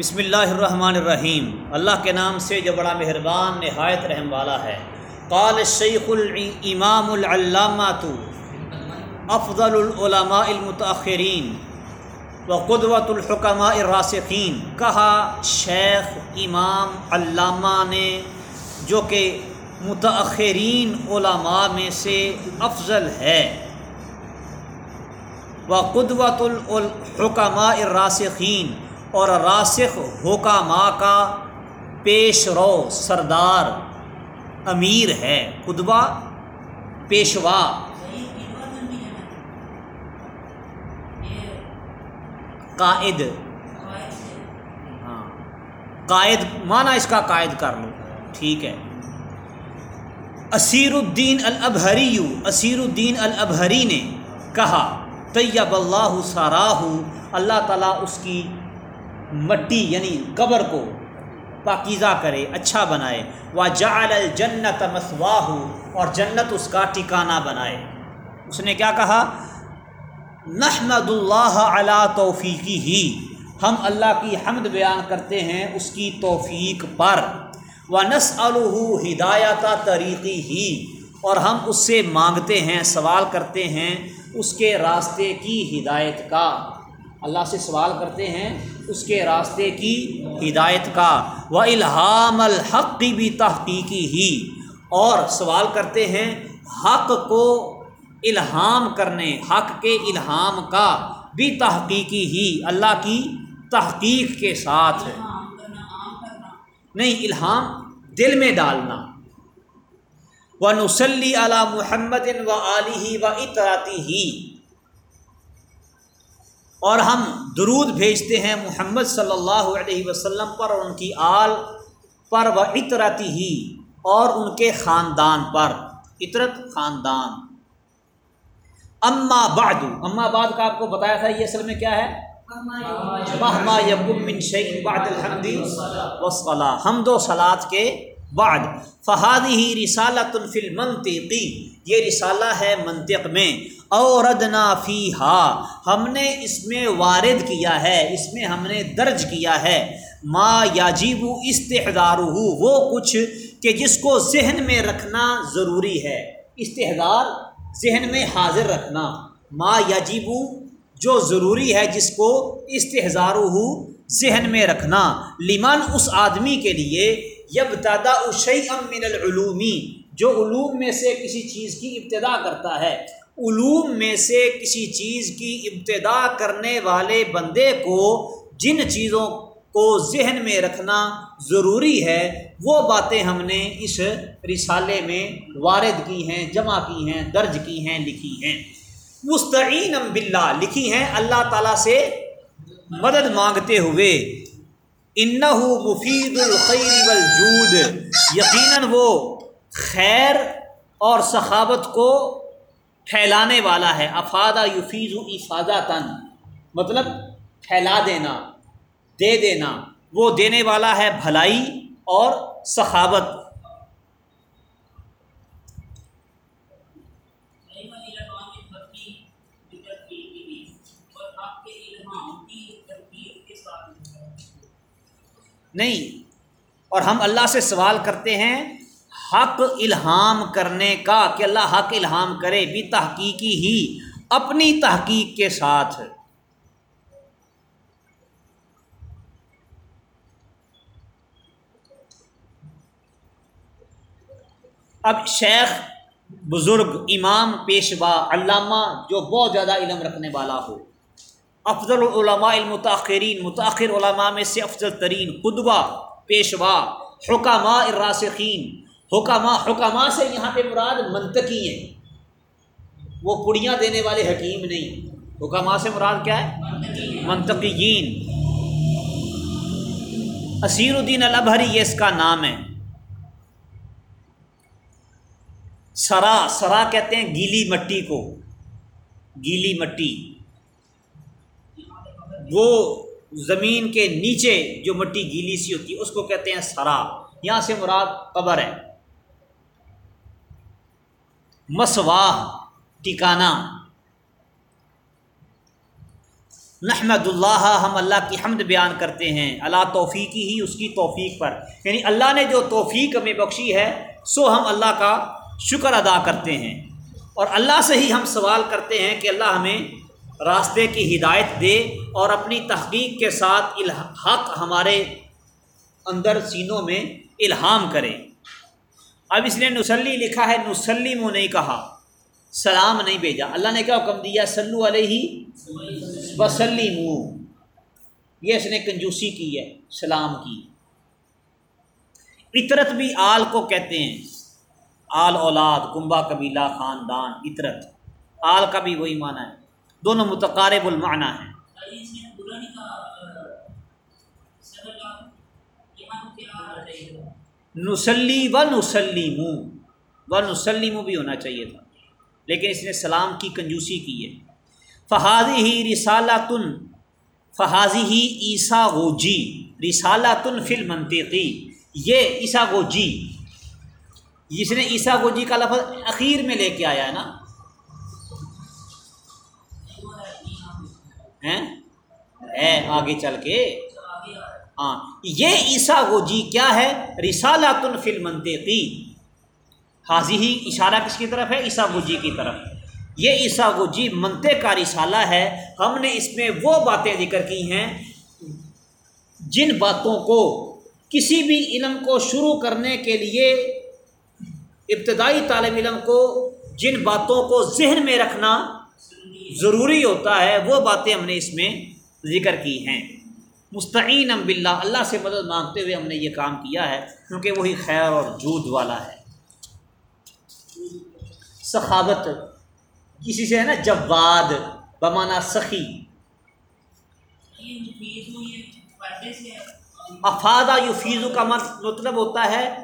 بسم اللہ الرحمن الرحیم۔ اللہ کے نام سے جو بڑا مہربان، نہایت رحم والا ہے۔ قال الشیخ الامام العلامات افضل العلماء المتاخرین و قدوۃ الحکماء الراسخین۔ کہا، شیخ امام علامہ نے جو کہ متاخرین علماء میں سے افضل ہے۔ و قدوۃ الحکماء الراسخین۔ اور راسخ حکامہ کا پیش رو سردار امیر ہے قدوہ پیشوا۔ قائد۔ ہاں۔ قائد، مانا اس کا قائد کر لو۔ ٹھیک ہے۔ اسیر الدین الابہری اسیر الدین الابہری نے کہا، طیب اللہ ساراہ اللہ تعالیٰ اس کی مٹی یعنی قبر کو پاکیزہ کرے اچھا بنائے۔ وہ جعل الجنت مسواہ اور جنت اس کا ٹھکانہ بنائے۔ اس نے کیا کہا؟ نحمد اللہ علی توفیقی ہی ہم اللہ کی حمد بیان کرتے ہیں اس کی توفیق پر۔ و نس ہدایت طریقی ہی اور ہم اس سے مانگتے ہیں، سوال کرتے ہیں اس کے راستے کی ہدایت کا۔ اللہ سے سوال کرتے ہیں اس کے راستے کی ہدایت کا۔ و الحام الحق کی بھی تحقیقی ہی اور سوال کرتے ہیں حق کو الہام کرنے، حق کے الہام کا۔ بھی تحقیقی ہی اللہ کی تحقیق کے ساتھ نہیں، الہام دل میں ڈالنا۔ و نسلی علی محمد و علی و اطراتی ہی اور ہم درود بھیجتے ہیں محمد صلی اللہ علیہ وسلم پر اور ان کی آل پر و اطرتی ہی اور ان کے خاندان پر۔ اطرت خاندان۔ اما بعد اما بعد کا آپ کو بتایا تھا یہ اصل میں کیا ہے؟ مہما یقم من شعین بعد الحمدی وصلا حمد و سلاد کے بعد۔ فہادی ہی رسالت الفل منطقی یہ رسالہ ہے منطق میں۔ اوردنا فی ہا ہم نے اس میں وارد کیا ہے، اس میں ہم نے درج کیا ہے۔ ما یاجیب استحدار ہو وہ کچھ کہ جس کو ذہن میں رکھنا ضروری ہے۔ استحدار، ذہن میں حاضر رکھنا۔ ما یاجیب جو ضروری ہے جس کو استحظار ہو ذہن میں رکھنا۔ لمن اس آدمی کے لیے یب دادا اشی من العلومی، جو علوم میں سے کسی چیز کی ابتدا کرتا ہے۔ علوم میں سے کسی چیز کی ابتدا کرنے والے بندے کو جن چیزوں کو ذہن میں رکھنا ضروری ہے، وہ باتیں ہم نے اس رسالے میں وارد کی ہیں، جمع کی ہیں، درج کی ہیں، لکھی ہیں۔ مستعین باللہ، لکھی ہیں اللہ تعالیٰ سے مدد مانگتے ہوئے۔ انہ مفید الخیر والجود، یقیناً وہ خیر اور سخاوت کو پھیلانے والا ہے۔ افادہ یفیز افادہ تن مطلب پھیلا دینا، دے دینا۔ وہ دینے والا ہے بھلائی اور سخاوت۔ نہیں، اور ہم اللہ سے سوال کرتے ہیں حق الہام کرنے کا کہ اللہ حق الہام کرے بھی تحقیقی ہی، اپنی تحقیق کے ساتھ۔ اب شیخ، بزرگ، امام، پیشوا، علامہ جو بہت زیادہ علم رکھنے والا ہو۔ افضل العلماء المتاخرین متاخر علماء میں سے افضل ترین قدوہ پیشوا حکامہ الراسخین۔ حکامہ حکامہ سے یہاں پہ مراد منطقی ہیں۔ وہ پڑیاں دینے والے حکیم نہیں۔ حکامہ سے مراد کیا ہے؟ منطقین اسیر الدین البہری یہ اس کا نام ہے۔ سرا سرا کہتے ہیں گیلی مٹی کو۔ گیلی مٹی۔ وہ زمین کے نیچے جو مٹی گیلی سی ہوتی ہے، اس کو کہتے ہیں سرا۔ یہاں سے مراد قبر ہے۔ مسواہ ٹکانا نحمد اللہ ہم اللہ کی حمد بیان کرتے ہیں۔ اللہ توفیقی ہی اس کی توفیق پر۔ یعنی اللہ نے جو توفیق ہمیں بخشی ہے، سو ہم اللہ کا شکر ادا کرتے ہیں۔ اور اللہ سے ہی ہم سوال کرتے ہیں کہ اللہ ہمیں راستے کی ہدایت دے اور اپنی تحقیق کے ساتھ حق ہمارے اندر سینوں میں الہام کرے۔ اب اس نے نسلی لکھا ہے نسلیم نہیں کہا۔ سلام نہیں بھیجا۔ اللہ نے کیا حکم دیا؟ سلو علیہ وسلیم یہ اس نے کنجوسی کی ہے، سلام کی۔ اطرت بھی آل کو کہتے ہیں۔ آل اولاد کنبا قبیلہ، خاندان اطرت آل کا بھی وہی معنی ہے۔ دونوں متقارب المعنی ہیں۔ نسلی و نسلیم و نسلیم بھی ہونا چاہیے تھا۔ لیکن اس نے سلام کی، کنجوسی کی ہے۔ فہادی ہی رسالہ تن فحاظی ہی عیسیٰ غوجی رسالہ تن فل منطقی یہ عیسیٰ غوجی جس نے عیسیٰ گوجی کا لفظ اخیر میں لے کے آیا ہے نا۔ اے، آگے چل کے۔ ہاں یہ عیسیٰ گوجی کیا ہے؟ رسالہ تن فل منطقی حاضی ہی اشارہ کس کی طرف ہے؟ عیسیٰ گوجی کی طرف۔ یہ عیسیٰ گوجی منطق کا رسالہ ہے۔ ہم نے اس میں وہ باتیں ذکر کی ہیں جن باتوں کو کسی بھی علم کو شروع کرنے کے لیے ابتدائی طالب علم کو جن باتوں کو ذہن میں رکھنا ضروری ہوتا ہے، وہ باتیں ہم نے اس میں ذکر کی ہیں۔ مستعین ام بلّہ اللہ سے مدد مانگتے ہوئے ہم نے یہ کام کیا ہے، کیونکہ وہی خیر اور جود والا ہے۔ سخاوت کسی سے ہے نا جواد بمانا سخی۔ افادہ یو فیضو کا مطلب ہوتا ہے،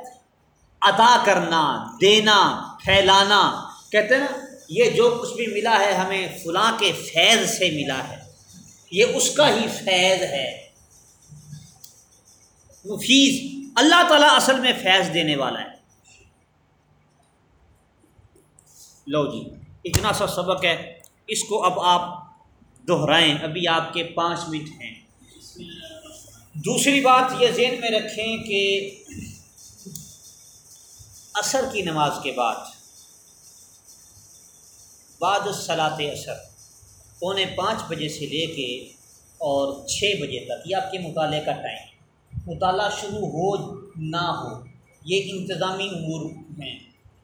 ادا کرنا، دینا، پھیلانا۔ کہتے ہیں نا، یہ جو کچھ بھی ملا ہے، ہمیں فلاں کے فیض سے ملا ہے۔ یہ اس کا ہی فیض ہے۔ مفیض اللہ تعالیٰ اصل میں فیض دینے والا ہے۔ لو جی اتنا سا سبق ہے۔ اس کو اب آپ دہرائیں۔ ابھی آپ کے پانچ منٹ ہیں۔ دوسری بات یہ ذہن میں رکھیں کہ عصر کی نماز کے بعد بعد صلاط اثر پونے پانچ بجے سے لے کے اور چھ بجے تک، یہ آپ کے مطالعے کا ٹائم۔ مطالعہ شروع ہو نہ ہو، یہ انتظامی امور ہیں۔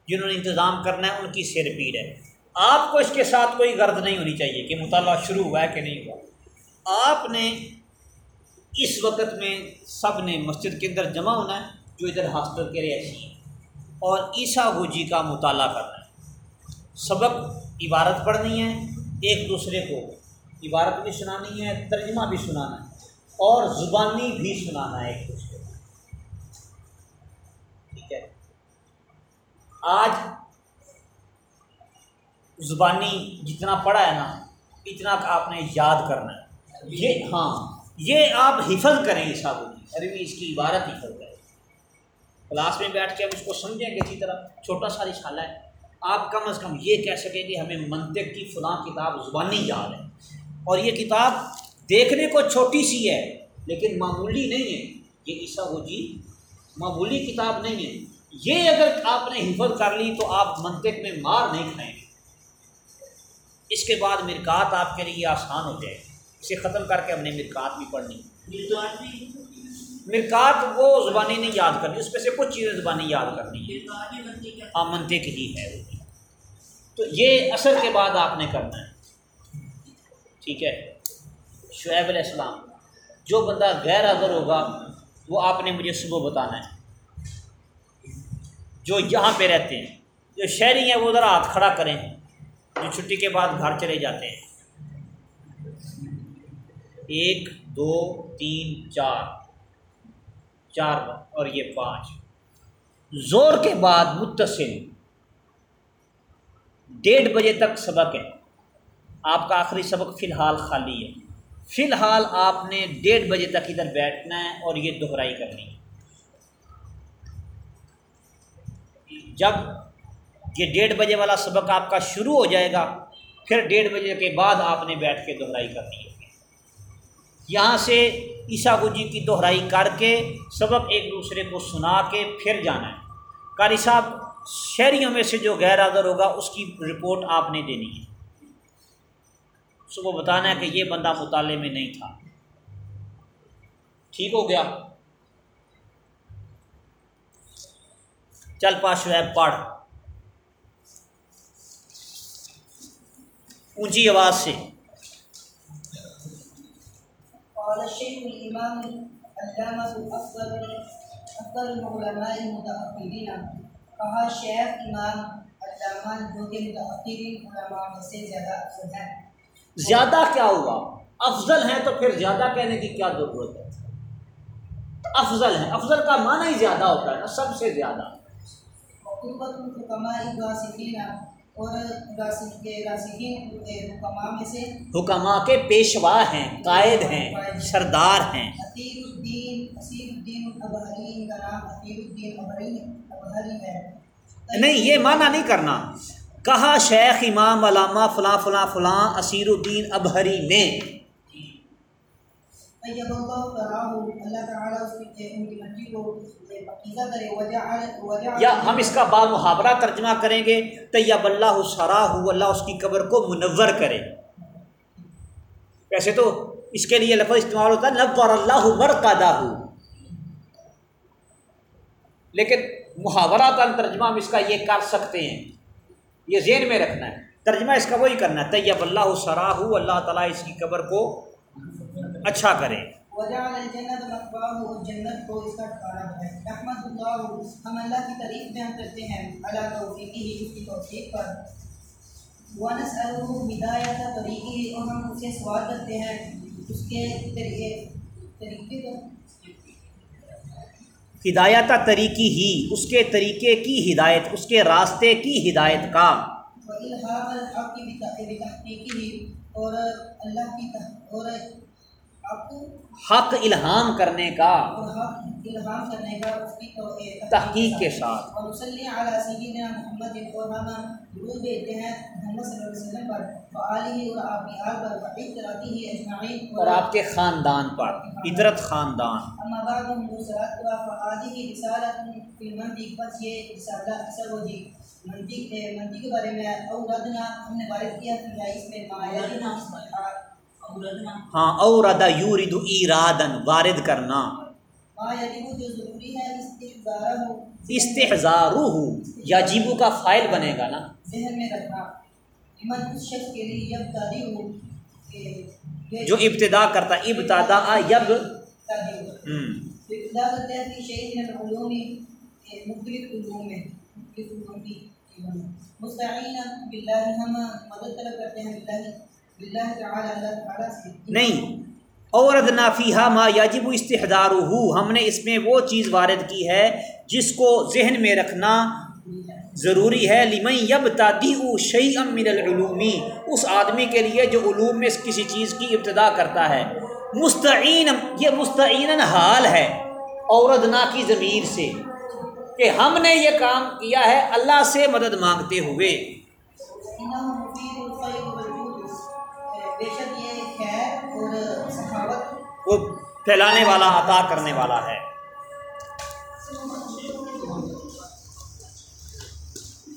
جنہوں نے انتظام کرنا ہے، ان کی سیر پیڑ ہے۔ آپ کو اس کے ساتھ کوئی غرض نہیں ہونی چاہیے کہ مطالعہ شروع ہوا ہے کہ نہیں ہوا۔ آپ نے اس وقت میں سب نے مسجد کے اندر جمع ہونا ہے، جو ادھر ہاسٹل کے رہائشی ہیں۔ اور عیسیٰ گوجی کا مطالعہ کرنا ہے۔ سبق عبارت پڑھنی ہے، ایک دوسرے کو عبارت بھی سنانی ہے، ترجمہ بھی سنانا ہے۔ اور زبانی بھی سنانا ہے ایک دوسرے کو۔ ٹھیک ہے۔ آج زبانی جتنا پڑھا ہے نا، اتنا آپ نے یاد کرنا ہے۔ یہ ہاں یہ آپ حفظ کریں عیسیٰ گوجی ارے بھی اس کی عبارت حفظ کریں۔ کلاس میں بیٹھ کے ہم اس کو سمجھیں گے اسی طرح چھوٹا سا رسالہ ہے۔ آپ کم از کم یہ کہہ سکیں کہ ہمیں منطق کی فلاں کتاب زبانی یاد ہے۔ اور یہ کتاب دیکھنے کو چھوٹی سی ہے، لیکن معمولی نہیں ہے۔ یہ عیسیٰ ہو جی معمولی کتاب نہیں ہے۔ یہ اگر آپ نے حفظ کر لی تو آپ منطق میں مار نہیں کھائیں گے۔ اس کے بعد مرکات آپ کے لیے آسان ہو جائے۔ اسے ختم کر کے ہم نے مرکات بھی پڑھنی۔ مرکات وہ زبانی نہیں یاد کرنی، اس میں سے کچھ چیزیں زبانی یاد کرنی ہے ہاں منطق ہی ہے تو یہ اثر کے بعد آپ نے کرنا ہے۔ ٹھیک ہے؟ شعیب علیہ السلام، جو بندہ غیر حاضر ہوگا، وہ آپ نے مجھے صبح بتانا ہے۔ جو یہاں پہ رہتے ہیں، جو شہری ہیں، وہ ذرا ہاتھ کھڑا کریں۔ جو چھٹی کے بعد گھر چلے جاتے ہیں۔ ایک، دو، تین، چار۔ چار اور یہ پانچ۔ زور کے بعد متصل۔ ڈیڑھ بجے تک سبق ہے۔ آپ کا آخری سبق فی الحال خالی ہے۔ فی الحال آپ نے ڈیڑھ بجے تک ادھر بیٹھنا ہے اور یہ دہرائی کرنی ہے۔ جب یہ ڈیڑھ بجے والا سبق آپ کا شروع ہو جائے گا، پھر ڈیڑھ بجے کے بعد آپ نے بیٹھ کے دہرائی کرنی ہے۔ یہاں سے عیسیٰ کو جی کی دہرائی کر کے سبق ایک دوسرے کو سنا کے پھر جانا ہے۔ قاری صاحب، شہریوں میں سے جو غیر حاضر ہوگا، اس کی رپورٹ آپ نے دینی ہے۔ اس کو بتانا ہے کہ یہ بندہ مطالعے میں نہیں تھا۔ ٹھیک ہو گیا۔ چل پا شعیب، پڑھ۔ اونچی آواز سے۔ قال الشيخ الإمام کہا شیخ امام علامہ جو کہ متأخرین علماء سے زیادہ افضل ہیں زیادہ کیا ہوا؟ افضل ہیں تو پھر زیادہ کہنے کی کیا ضرورت ہے؟ افضل ہیں، افضل کا معنی ہی زیادہ ہوتا ہے نا، سب سے زیادہ۔ قربت کے پیشوا ہیں، قائد ہیں، سردار ہیں۔ نہیں، یہ معنی نہیں کرنا۔ کہا شیخ امام علامہ فلاں فلاں فلاں اسیر الدین ابہری نے۔ طیب اللہ فراہ اللہ تعالیٰ اس کی ان کی مٹی کو پکیزہ کرے وجعل وجعل یا ہم اس کا با محاورہ ترجمہ کریں گے۔ طیب اللہ سراہ اللہ اس کی قبر کو منور کرے۔ ویسے تو اس کے لیے لفظ استعمال ہوتا ہے نور اللہ مرقدہ لیکن محاورہ ترجمہ ہم اس کا یہ کر سکتے ہیں۔ یہ ذہن میں رکھنا ہے۔ ترجمہ اس کا وہی کرنا ہے، طیب اللہ سراہ، اللہ تعالیٰ اس کی قبر کو اچھا کرے۔ جنت کو اس کا رحمت اللہ، ہم اللہ کی تعریف بیان کرتے ہیں۔ اللہ توفیقی ہی اس کی توفیق پر۔ ہدایت طریقی، اور ہم اسے سوال کرتے ہیں۔ اس کے طریقے طریقے کو ہدایت طریقی ہی، اس کے طریقے کی ہدایت، اس کے راستے کی ہدایت کا۔ اور اللہ کی اور حق الہام کرنے کا اور حق الہام کرنے کا اس کی تو- اے، تحقیق کے ساتھ۔ اور نصلی علی سیدنا محمد اور ہم درود بھیجتے ہیں محمد صلی اللہ علیہ وسلم پر۔ وآلہ اور آپ کی آل پر وحید کراتی ہی اجمعین۔ اور آپ کے خاندان پر عطرت خاندان۔ اما بعد ہم دوسرات و فعادی رسالت فی المنطق بس یہ رسالہ اکثر ہو جی۔ منطق منطق کے بارے میں ہم نے کیا اس ہاں اور ادا یورد ایرادن وارد کرنا۔ مایادی ہو کا فائل بنے گا نا۔ ذہن میں رکھنا اس شخص کے لیے جب ہو جو ابتدا کرتا، ابتدا، یب۔ ابتدا کہ مختلف علوم میں مختلف علوم کی مستعین باللہ ہم مدد طلب کرتے ہیں، باللہ نہیں. اور فیحا ما یاجب استحدار ہم نے اس میں وہ چیز وارد کی ہے جس کو ذہن میں رکھنا ضروری ہے. لمن یب تادی شعی من العلومی اس آدمی کے لیے جو علوم میں کسی چیز کی ابتدا کرتا ہے. مستعین یہ مستعین حال ہے اوردنا کی ضمیر سے کہ ہم نے یہ کام کیا ہے اللہ سے مدد مانگتے ہوئے. بے شک یہ خیر اور سخاوت وہ پھیلانے والا عطا کرنے والا ہے۔